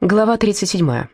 Глава 37.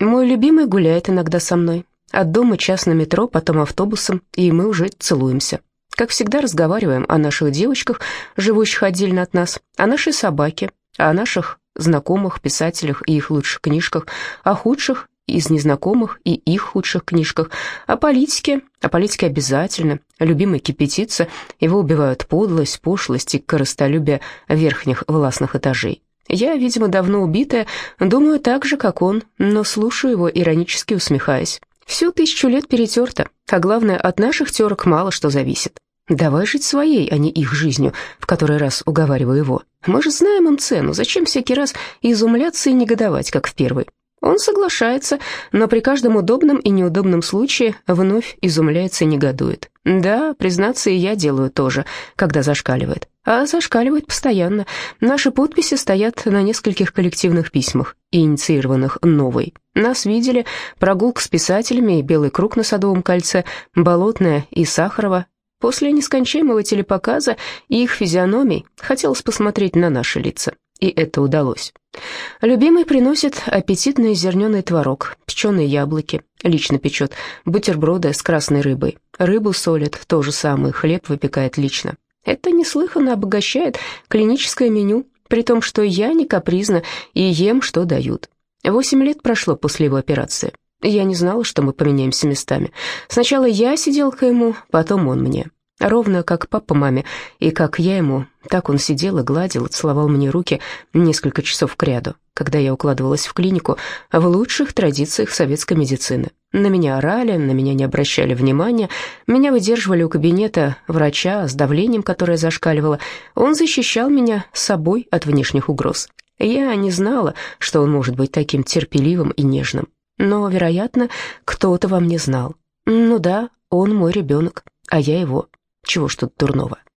Мой любимый гуляет иногда со мной. От дома час на метро, потом автобусом, и мы уже целуемся. Как всегда, разговариваем о наших девочках, живущих отдельно от нас, о нашей собаке, о наших знакомых, писателях и их лучших книжках, о худших из незнакомых и их худших книжках, о политике, о политике обязательно, любимый кипятится, его убивают подлость, пошлость и корыстолюбие верхних властных этажей. Я, видимо, давно убитая, думаю так же, как он, но слушаю его, иронически усмехаясь. Всю тысячу лет перетерто, а главное, от наших терок мало что зависит. Давай жить своей, а не их жизнью, в который раз уговариваю его. Мы же знаем им цену, зачем всякий раз изумляться и негодовать, как в первый? Он соглашается, но при каждом удобном и неудобном случае вновь изумляется и негодует. Да, признаться, и я делаю тоже, когда зашкаливает. А зашкаливает постоянно. Наши подписи стоят на нескольких коллективных письмах, инициированных новой. Нас видели, прогулка с писателями белый круг на Садовом кольце, Болотная и Сахарова. После нескончаемого телепоказа и их физиономий хотелось посмотреть на наши лица и это удалось. Любимый приносит аппетитный зерненый творог, печеные яблоки, лично печет, бутерброды с красной рыбой, рыбу солит, то же самое, хлеб выпекает лично. Это неслыханно обогащает клиническое меню, при том, что я не капризна и ем, что дают. Восемь лет прошло после его операции. Я не знала, что мы поменяемся местами. Сначала я сиделка ему, потом он мне. Ровно как папа маме, и как я ему, так он сидел и гладил, целовал мне руки несколько часов кряду, когда я укладывалась в клинику в лучших традициях советской медицины. На меня орали, на меня не обращали внимания, меня выдерживали у кабинета врача с давлением, которое зашкаливало. Он защищал меня собой от внешних угроз. Я не знала, что он может быть таким терпеливым и нежным. Но, вероятно, кто-то во мне знал. Ну да, он мой ребенок, а я его. Чего ж тут дурного?